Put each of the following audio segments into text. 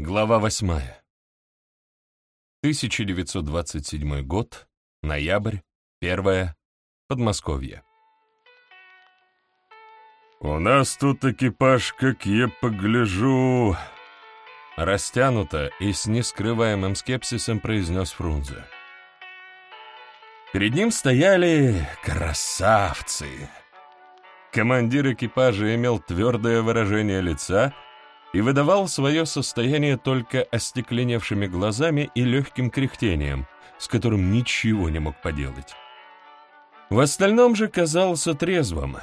Глава восьмая. 1927 год, ноябрь, первое, Подмосковье. «У нас тут экипаж, как я погляжу...» Растянуто и с нескрываемым скепсисом произнес Фрунзе. Перед ним стояли красавцы. Командир экипажа имел твердое выражение лица и выдавал свое состояние только остекленевшими глазами и легким кряхтением, с которым ничего не мог поделать. В остальном же казался трезвым,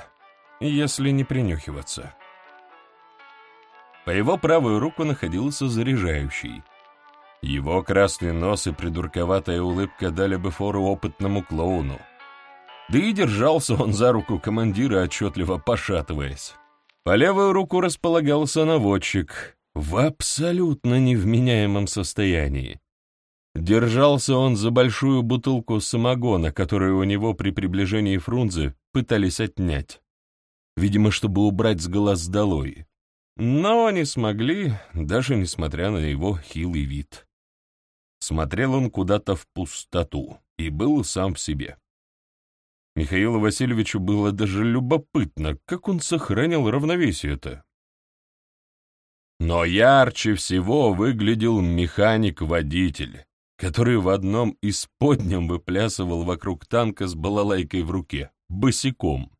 если не принюхиваться. По его правую руку находился заряжающий. Его красный нос и придурковатая улыбка дали бы фору опытному клоуну. Да и держался он за руку командира, отчетливо пошатываясь. По левую руку располагался наводчик в абсолютно невменяемом состоянии. Держался он за большую бутылку самогона, которую у него при приближении Фрунзе пытались отнять. Видимо, чтобы убрать с глаз долой. Но не смогли, даже несмотря на его хилый вид. Смотрел он куда-то в пустоту и был сам в себе. Михаилу Васильевичу было даже любопытно, как он сохранил равновесие-то. Но ярче всего выглядел механик-водитель, который в одном из подням выплясывал вокруг танка с балалайкой в руке, босиком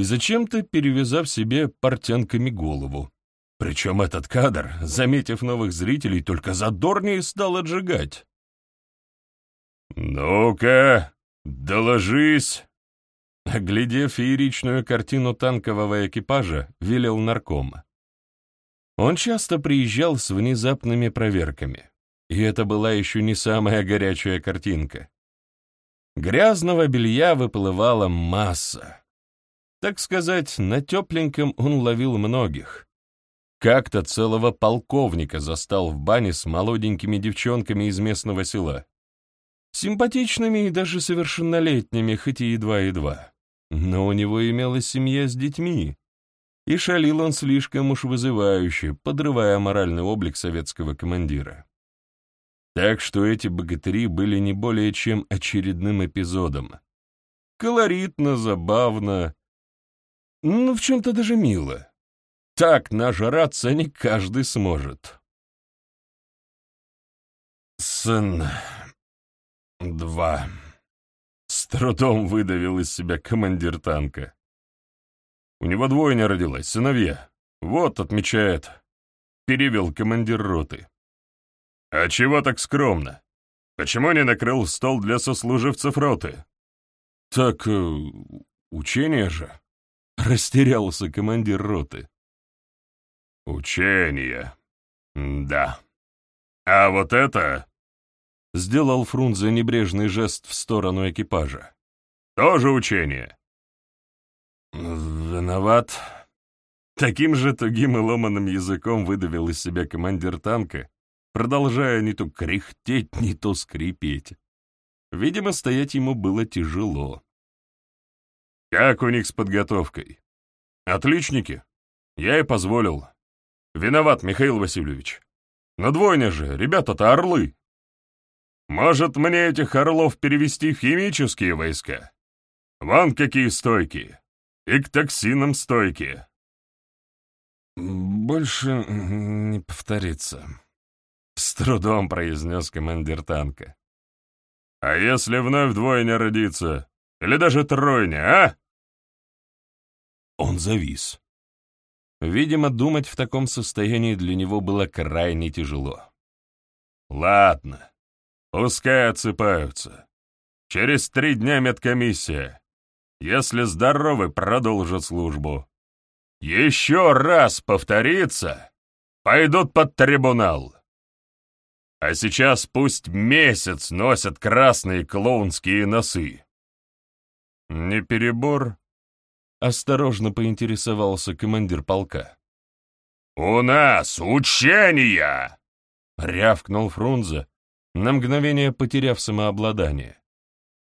и зачем-то перевязав себе портянками голову. Причем этот кадр, заметив новых зрителей, только задорнее стал отжигать. «Ну-ка, доложись!» Оглядев фееричную картину танкового экипажа, велел наркома. Он часто приезжал с внезапными проверками, и это была еще не самая горячая картинка. Грязного белья выплывала масса, так сказать, на тепленьком он ловил многих. Как-то целого полковника застал в бане с молоденькими девчонками из местного села. Симпатичными и даже совершеннолетними, хоть и едва-едва. Но у него имелась семья с детьми, и шалил он слишком уж вызывающе, подрывая моральный облик советского командира. Так что эти богатыри были не более чем очередным эпизодом. Колоритно, забавно, ну, в чем-то даже мило. Так нажраться не каждый сможет. Сын два. С трудом выдавил из себя командир танка. У него двойня родилась, сыновья. Вот, отмечает. Перевел командир роты. А чего так скромно? Почему не накрыл стол для сослуживцев роты? Так, э, учение же. Растерялся командир роты. «Учение. Да. А вот это...» Сделал Фрунзе небрежный жест в сторону экипажа. «Тоже учение». «Виноват». Таким же тугим и ломаным языком выдавил из себя командир танка, продолжая не то кряхтеть, не то скрипеть. Видимо, стоять ему было тяжело. Как у них с подготовкой? Отличники. Я и позволил. Виноват, Михаил Васильевич. На двойня же, ребята-то орлы. Может, мне этих орлов перевести в химические войска? Вон какие стойкие. И к токсинам стойкие. Больше не повторится. С трудом произнес командир танка. А если вновь двойня родится? Или даже тройня, а? Он завис. Видимо, думать в таком состоянии для него было крайне тяжело. «Ладно, пускай отсыпаются. Через три дня медкомиссия. Если здоровы, продолжат службу. Еще раз повторится, пойдут под трибунал. А сейчас пусть месяц носят красные клоунские носы. Не перебор?» Осторожно поинтересовался командир полка. «У нас учения!» — рявкнул Фрунзе, на мгновение потеряв самообладание.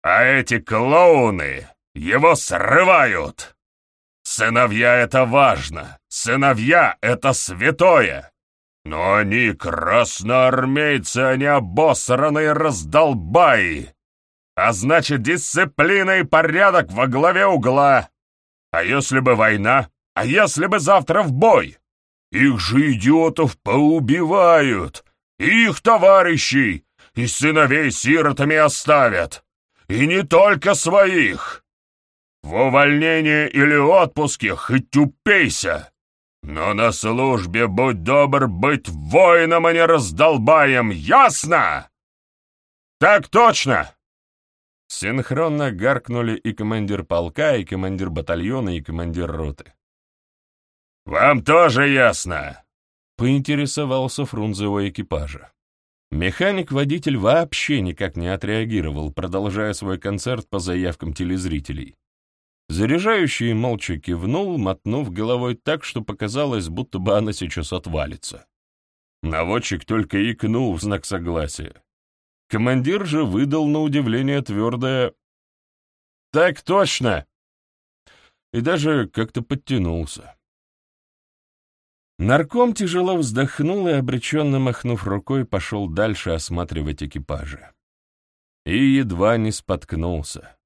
«А эти клоуны его срывают! Сыновья — это важно! Сыновья — это святое! Но они красноармейцы, а не обосранные раздолбаи! А значит, дисциплина и порядок во главе угла! А если бы война? А если бы завтра в бой? Их же идиотов поубивают! И их товарищей! И сыновей сиротами оставят! И не только своих! В увольнении или отпуске хоть упейся! Но на службе будь добр быть воином, а не раздолбаем, ясно? Так точно! Синхронно гаркнули и командир полка, и командир батальона, и командир роты. «Вам тоже ясно?» — поинтересовался Фрунзе у экипажа. Механик-водитель вообще никак не отреагировал, продолжая свой концерт по заявкам телезрителей. Заряжающий молча кивнул, мотнув головой так, что показалось, будто бы она сейчас отвалится. Наводчик только икнул в знак согласия. Командир же выдал на удивление твердое «Так точно!» и даже как-то подтянулся. Нарком тяжело вздохнул и, обреченно махнув рукой, пошел дальше осматривать экипажи. И едва не споткнулся,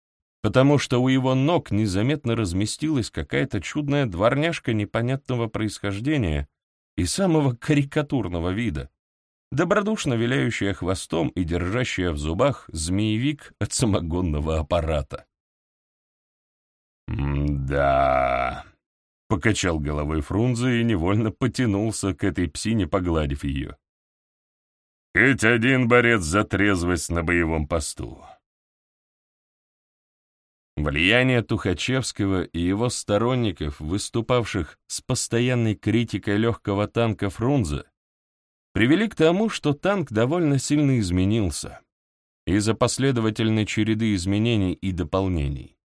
потому что у его ног незаметно разместилась какая-то чудная дворняжка непонятного происхождения и самого карикатурного вида, добродушно виляющая хвостом и держащая в зубах змеевик от самогонного аппарата. «Да...» — покачал головой Фрунзе и невольно потянулся к этой псине, погладив ее. «Хоть один борец за трезвость на боевом посту». Влияние Тухачевского и его сторонников, выступавших с постоянной критикой легкого танка Фрунзе, привели к тому, что танк довольно сильно изменился из-за последовательной череды изменений и дополнений.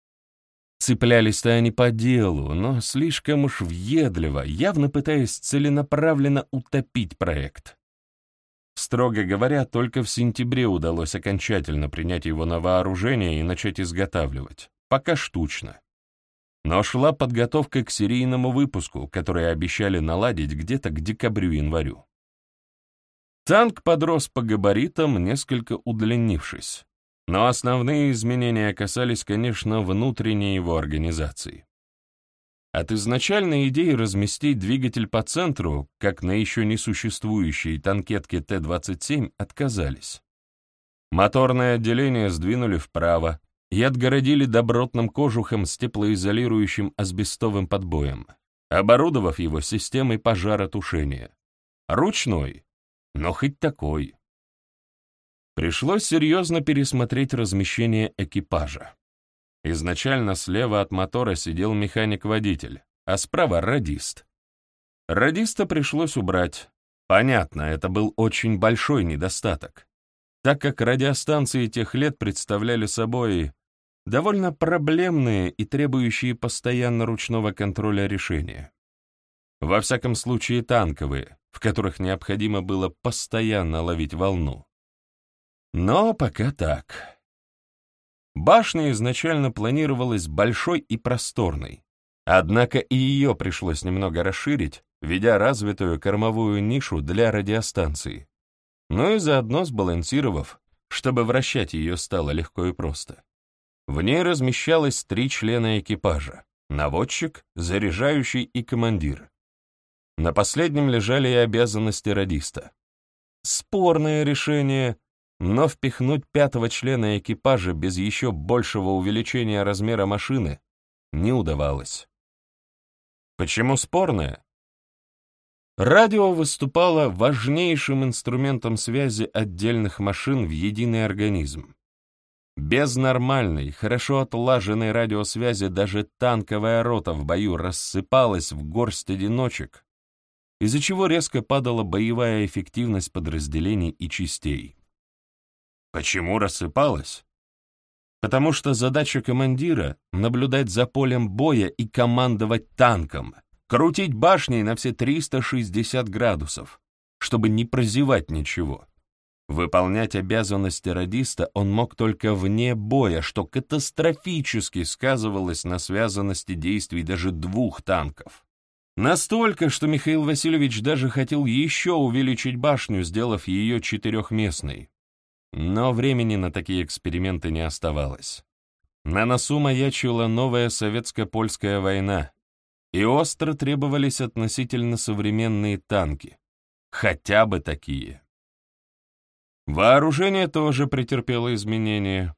Цеплялись-то они по делу, но слишком уж въедливо, явно пытаясь целенаправленно утопить проект. Строго говоря, только в сентябре удалось окончательно принять его на вооружение и начать изготавливать, пока штучно. Но шла подготовка к серийному выпуску, который обещали наладить где-то к декабрю-январю. Танк подрос по габаритам, несколько удлинившись. Но основные изменения касались, конечно, внутренней его организации. От изначальной идеи разместить двигатель по центру, как на еще не существующей танкетке Т-27, отказались. Моторное отделение сдвинули вправо и отгородили добротным кожухом с теплоизолирующим асбестовым подбоем, оборудовав его системой пожаротушения. Ручной, но хоть такой. Пришлось серьезно пересмотреть размещение экипажа. Изначально слева от мотора сидел механик-водитель, а справа — радист. Радиста пришлось убрать. Понятно, это был очень большой недостаток, так как радиостанции тех лет представляли собой довольно проблемные и требующие постоянно ручного контроля решения. Во всяком случае танковые, в которых необходимо было постоянно ловить волну. Но пока так. Башня изначально планировалась большой и просторной, однако и ее пришлось немного расширить, введя развитую кормовую нишу для радиостанции, ну и заодно сбалансировав, чтобы вращать ее стало легко и просто. В ней размещалось три члена экипажа — наводчик, заряжающий и командир. На последнем лежали и обязанности радиста. Спорное решение, но впихнуть пятого члена экипажа без еще большего увеличения размера машины не удавалось. Почему спорное? Радио выступало важнейшим инструментом связи отдельных машин в единый организм. Без нормальной, хорошо отлаженной радиосвязи даже танковая рота в бою рассыпалась в горсть одиночек, из-за чего резко падала боевая эффективность подразделений и частей. Почему рассыпалась? Потому что задача командира — наблюдать за полем боя и командовать танком, крутить башней на все 360 градусов, чтобы не прозевать ничего. Выполнять обязанности радиста он мог только вне боя, что катастрофически сказывалось на связанности действий даже двух танков. Настолько, что Михаил Васильевич даже хотел еще увеличить башню, сделав ее четырехместной. Но времени на такие эксперименты не оставалось. На носу маячила новая советско-польская война, и остро требовались относительно современные танки, хотя бы такие. Вооружение тоже претерпело изменения.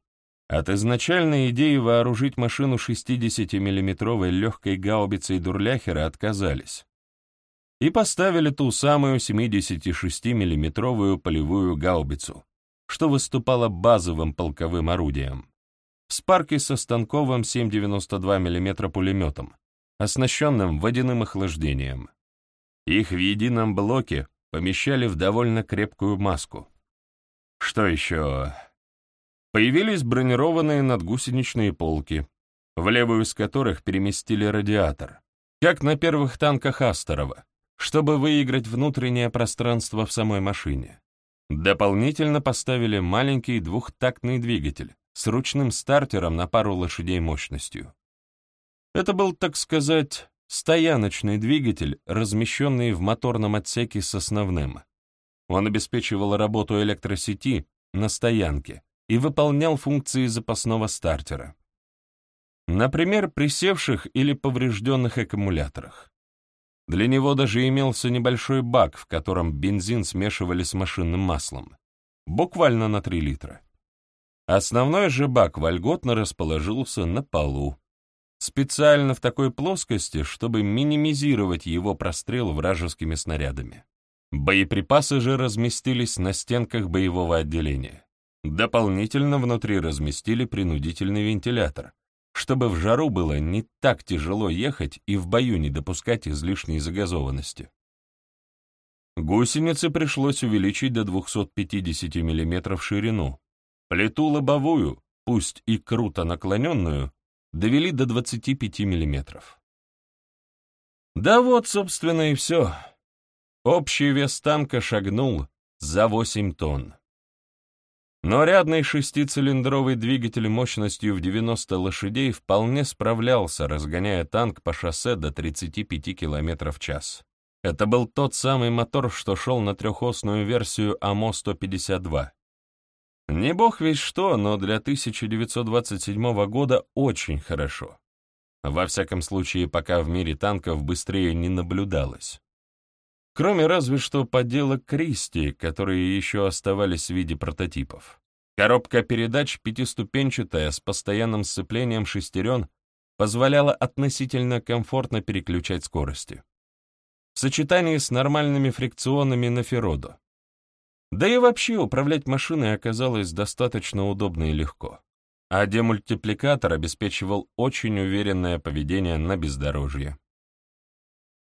От изначальной идеи вооружить машину 60-миллиметровой легкой гаубицей Дурляхера отказались и поставили ту самую 76-миллиметровую полевую гаубицу, что выступала базовым полковым орудием, в спарке со станковым 7,92 мм пулеметом, оснащенным водяным охлаждением. Их в едином блоке помещали в довольно крепкую маску. Что еще? Появились бронированные надгусеничные полки, в левую из которых переместили радиатор, как на первых танках Астерова, чтобы выиграть внутреннее пространство в самой машине. Дополнительно поставили маленький двухтактный двигатель с ручным стартером на пару лошадей мощностью. Это был, так сказать, стояночный двигатель, размещенный в моторном отсеке с основным. Он обеспечивал работу электросети на стоянке и выполнял функции запасного стартера. Например, при севших или поврежденных аккумуляторах. Для него даже имелся небольшой бак, в котором бензин смешивали с машинным маслом. Буквально на 3 литра. Основной же бак вольготно расположился на полу, специально в такой плоскости, чтобы минимизировать его прострел вражескими снарядами. Боеприпасы же разместились на стенках боевого отделения. Дополнительно внутри разместили принудительный вентилятор, чтобы в жару было не так тяжело ехать и в бою не допускать излишней загазованности. Гусеницы пришлось увеличить до 250 мм ширину. Плиту лобовую, пусть и круто наклоненную, довели до 25 миллиметров. Да вот, собственно, и все. Общий вес танка шагнул за 8 тонн. Но рядный шестицилиндровый двигатель мощностью в 90 лошадей вполне справлялся, разгоняя танк по шоссе до 35 км в час. Это был тот самый мотор, что шел на трехосную версию АМО-152. Не бог весь что, но для 1927 года очень хорошо. Во всяком случае, пока в мире танков быстрее не наблюдалось. Кроме разве что подделок Кристи, которые еще оставались в виде прототипов. Коробка передач пятиступенчатая с постоянным сцеплением шестерен позволяла относительно комфортно переключать скорости. В сочетании с нормальными фрикционами на Феродо. Да и вообще управлять машиной оказалось достаточно удобно и легко. А демультипликатор обеспечивал очень уверенное поведение на бездорожье.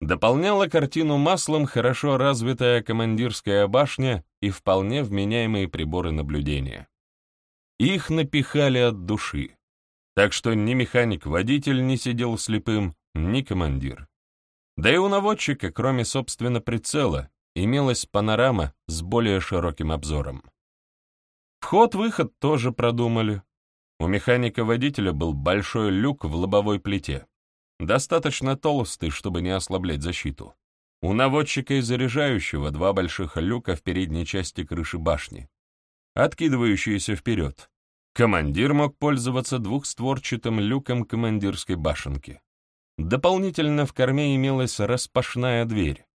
Дополняла картину маслом хорошо развитая командирская башня и вполне вменяемые приборы наблюдения. Их напихали от души, так что ни механик-водитель не сидел слепым, ни командир. Да и у наводчика, кроме, собственно, прицела, имелась панорама с более широким обзором. Вход-выход тоже продумали. У механика-водителя был большой люк в лобовой плите, достаточно толстый, чтобы не ослаблять защиту. У наводчика и заряжающего два больших люка в передней части крыши башни, откидывающиеся вперед. Командир мог пользоваться двухстворчатым люком командирской башенки. Дополнительно в корме имелась распашная дверь,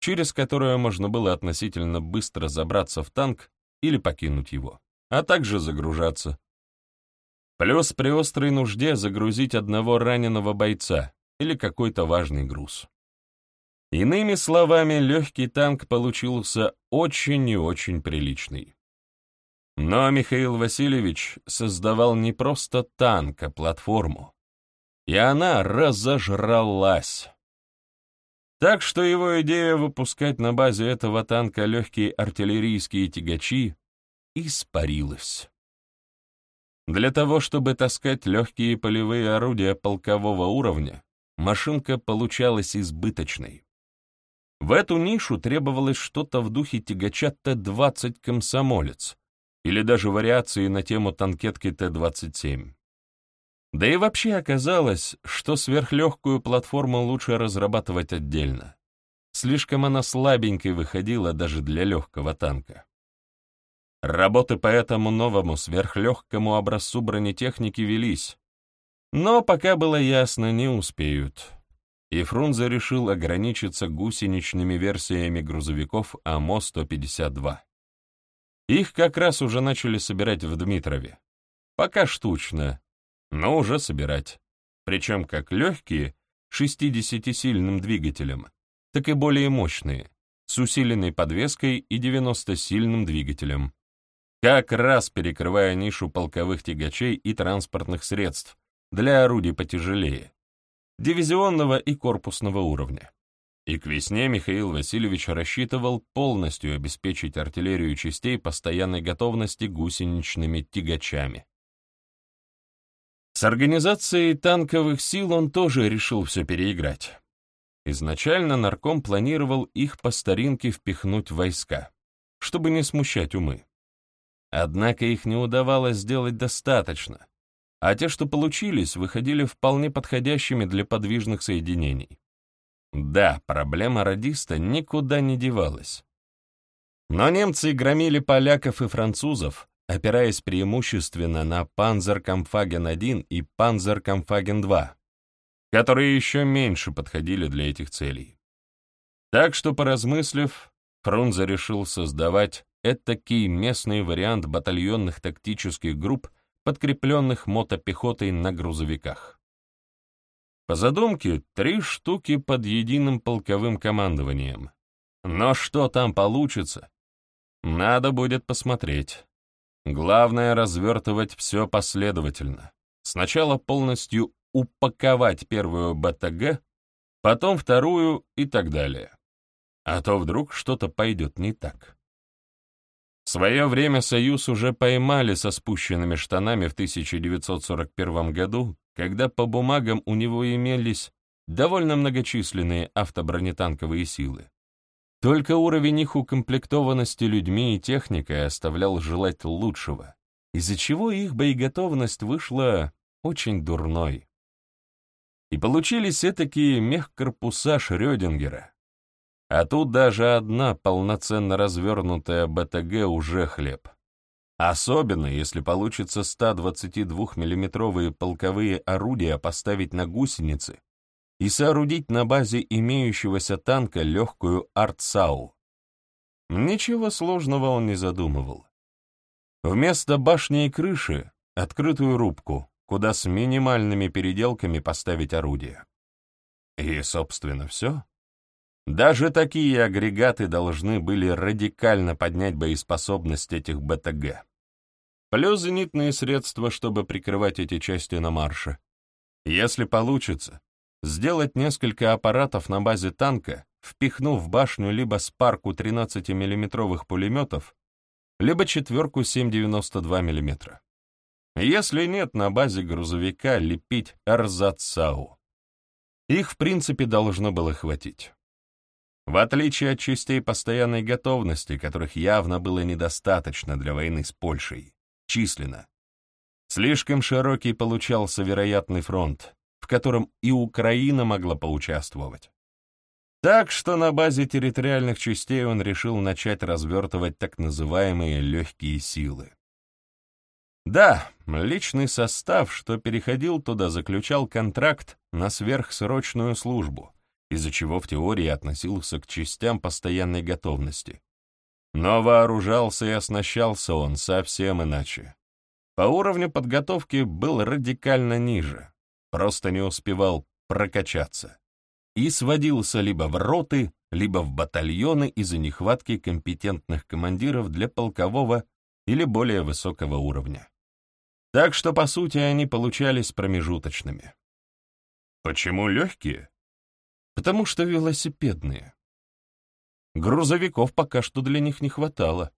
через которую можно было относительно быстро забраться в танк или покинуть его, а также загружаться. Плюс при острой нужде загрузить одного раненого бойца или какой-то важный груз. Иными словами, легкий танк получился очень и очень приличный. Но Михаил Васильевич создавал не просто танк, а платформу. И она разожралась. Так что его идея выпускать на базе этого танка легкие артиллерийские тягачи испарилась. Для того, чтобы таскать легкие полевые орудия полкового уровня, машинка получалась избыточной. В эту нишу требовалось что-то в духе тягача Т-20 «Комсомолец» или даже вариации на тему танкетки Т-27. Да и вообще оказалось, что сверхлегкую платформу лучше разрабатывать отдельно. Слишком она слабенькой выходила даже для легкого танка. Работы по этому новому сверхлегкому образцу бронетехники велись, но пока было ясно, не успеют. И Фрунзе решил ограничиться гусеничными версиями грузовиков АМО-152. Их как раз уже начали собирать в Дмитрове. Пока штучно, но уже собирать. Причем как легкие, 60-сильным двигателем, так и более мощные, с усиленной подвеской и 90-сильным двигателем, как раз перекрывая нишу полковых тягачей и транспортных средств для орудий потяжелее, дивизионного и корпусного уровня. И к весне Михаил Васильевич рассчитывал полностью обеспечить артиллерию частей постоянной готовности гусеничными тягачами. С организацией танковых сил он тоже решил все переиграть. Изначально нарком планировал их по старинке впихнуть в войска, чтобы не смущать умы. Однако их не удавалось сделать достаточно, а те, что получились, выходили вполне подходящими для подвижных соединений. Да, проблема радиста никуда не девалась. Но немцы громили поляков и французов, опираясь преимущественно на Панзеркамфаген-1 и Панзеркамфаген-2, которые еще меньше подходили для этих целей. Так что, поразмыслив, Фрунзе решил создавать этакий местный вариант батальонных тактических групп, подкрепленных мотопехотой на грузовиках. По задумке, три штуки под единым полковым командованием. Но что там получится, надо будет посмотреть. Главное — развертывать все последовательно. Сначала полностью упаковать первую БТГ, потом вторую и так далее. А то вдруг что-то пойдет не так. Свое время «Союз» уже поймали со спущенными штанами в 1941 году, когда по бумагам у него имелись довольно многочисленные автобронетанковые силы. Только уровень их укомплектованности людьми и техникой оставлял желать лучшего, из-за чего их боеготовность вышла очень дурной. И получились этакие мехкорпуса Шрёдингера. А тут даже одна полноценно развернутая БТГ уже хлеб. Особенно, если получится 122 миллиметровые полковые орудия поставить на гусеницы и соорудить на базе имеющегося танка легкую артсау. Ничего сложного он не задумывал. Вместо башни и крыши — открытую рубку, куда с минимальными переделками поставить орудие. И, собственно, все. Даже такие агрегаты должны были радикально поднять боеспособность этих БТГ. Плюс зенитные средства, чтобы прикрывать эти части на марше. Если получится, сделать несколько аппаратов на базе танка, впихнув в башню либо спарку 13 миллиметровых пулеметов, либо четверку 7,92 мм. Если нет, на базе грузовика лепить эрзацау. Их, в принципе, должно было хватить. В отличие от частей постоянной готовности, которых явно было недостаточно для войны с Польшей, численно. Слишком широкий получался вероятный фронт, в котором и Украина могла поучаствовать. Так что на базе территориальных частей он решил начать развертывать так называемые легкие силы. Да, личный состав, что переходил туда, заключал контракт на сверхсрочную службу, из-за чего в теории относился к частям постоянной готовности. Но вооружался и оснащался он совсем иначе. По уровню подготовки был радикально ниже просто не успевал прокачаться и сводился либо в роты, либо в батальоны из-за нехватки компетентных командиров для полкового или более высокого уровня. Так что, по сути, они получались промежуточными. Почему легкие? Потому что велосипедные. Грузовиков пока что для них не хватало.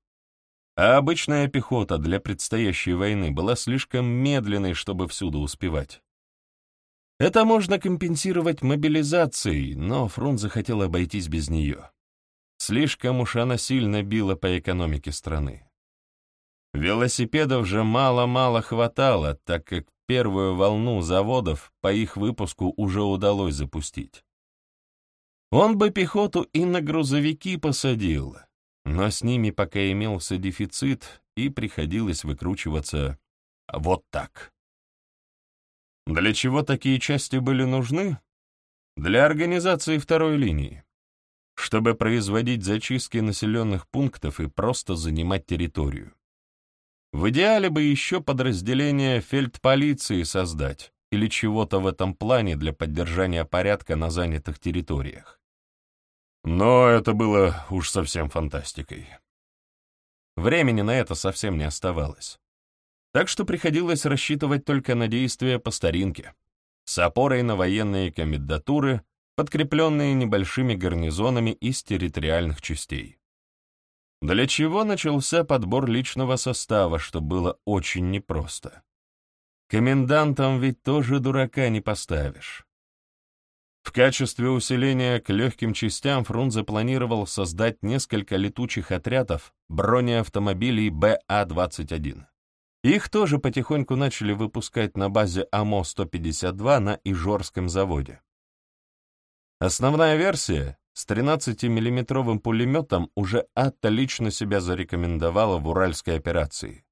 А обычная пехота для предстоящей войны была слишком медленной, чтобы всюду успевать. Это можно компенсировать мобилизацией, но Фрунзе хотел обойтись без нее. Слишком уж она сильно била по экономике страны. Велосипедов же мало-мало хватало, так как первую волну заводов по их выпуску уже удалось запустить. Он бы пехоту и на грузовики посадил, но с ними пока имелся дефицит, и приходилось выкручиваться вот так. Для чего такие части были нужны? Для организации второй линии, чтобы производить зачистки населенных пунктов и просто занимать территорию. В идеале бы еще подразделение фельдполиции создать или чего-то в этом плане для поддержания порядка на занятых территориях. Но это было уж совсем фантастикой. Времени на это совсем не оставалось. Так что приходилось рассчитывать только на действия по старинке, с опорой на военные комендатуры, подкрепленные небольшими гарнизонами из территориальных частей. Для чего начался подбор личного состава, что было очень непросто. Комендантам ведь тоже дурака не поставишь. В качестве усиления к легким частям Фрунзе планировал создать несколько летучих отрядов бронеавтомобилей БА-21. Их тоже потихоньку начали выпускать на базе АМО-152 на Ижорском заводе. Основная версия с 13-миллиметровым пулеметом уже Атта лично себя зарекомендовала в Уральской операции.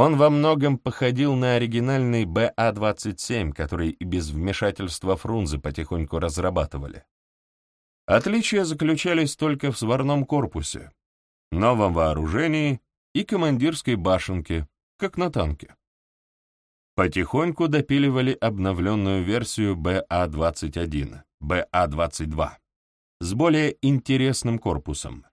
Он во многом походил на оригинальный БА-27, который и без вмешательства Фрунзе потихоньку разрабатывали. Отличия заключались только в сварном корпусе, новом вооружении и командирской башенке, как на танке. Потихоньку допиливали обновленную версию БА-21, БА-22 с более интересным корпусом.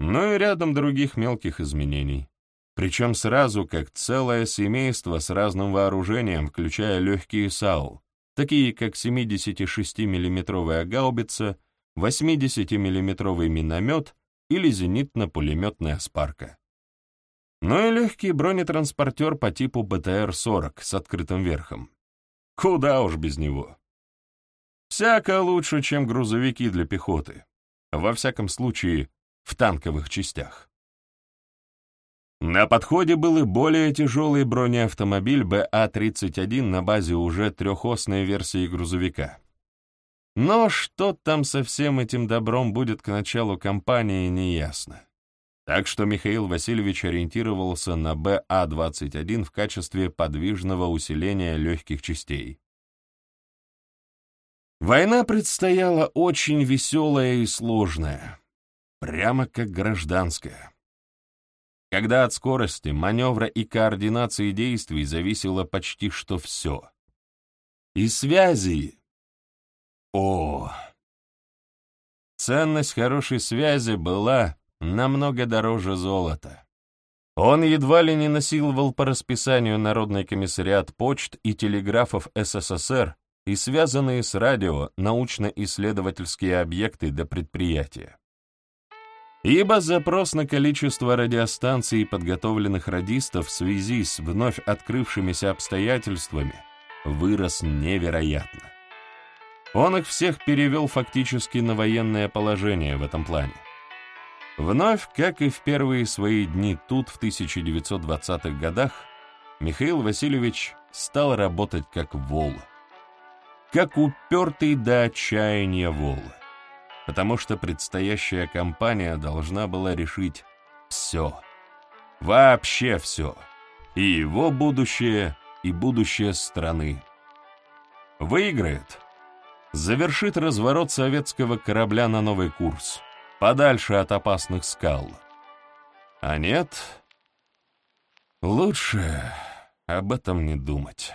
Ну и рядом других мелких изменений. Причем сразу как целое семейство с разным вооружением, включая легкие САУ, такие как 76 миллиметровая гаубица, 80 миллиметровый миномет или зенитно-пулеметная спарка. Ну и легкий бронетранспортер по типу БТР-40 с открытым верхом. Куда уж без него. Всяко лучше, чем грузовики для пехоты. Во всяком случае, в танковых частях. На подходе был и более тяжелый бронеавтомобиль БА-31 на базе уже трехосной версии грузовика. Но что там со всем этим добром будет к началу кампании, неясно. Так что Михаил Васильевич ориентировался на БА-21 в качестве подвижного усиления легких частей. Война предстояла очень веселая и сложная, прямо как гражданская. Когда от скорости, маневра и координации действий зависело почти что все. И связи... О! Ценность хорошей связи была намного дороже золота. Он едва ли не насиловал по расписанию Народный комиссариат почт и телеграфов СССР и связанные с радио научно-исследовательские объекты до предприятия. Ибо запрос на количество радиостанций и подготовленных радистов в связи с вновь открывшимися обстоятельствами вырос невероятно. Он их всех перевел фактически на военное положение в этом плане. Вновь, как и в первые свои дни тут, в 1920-х годах, Михаил Васильевич стал работать как вол как упертый до отчаяния вол, потому что предстоящая кампания должна была решить все, вообще все, и его будущее, и будущее страны. Выиграет, завершит разворот советского корабля на новый курс, подальше от опасных скал. А нет, лучше об этом не думать.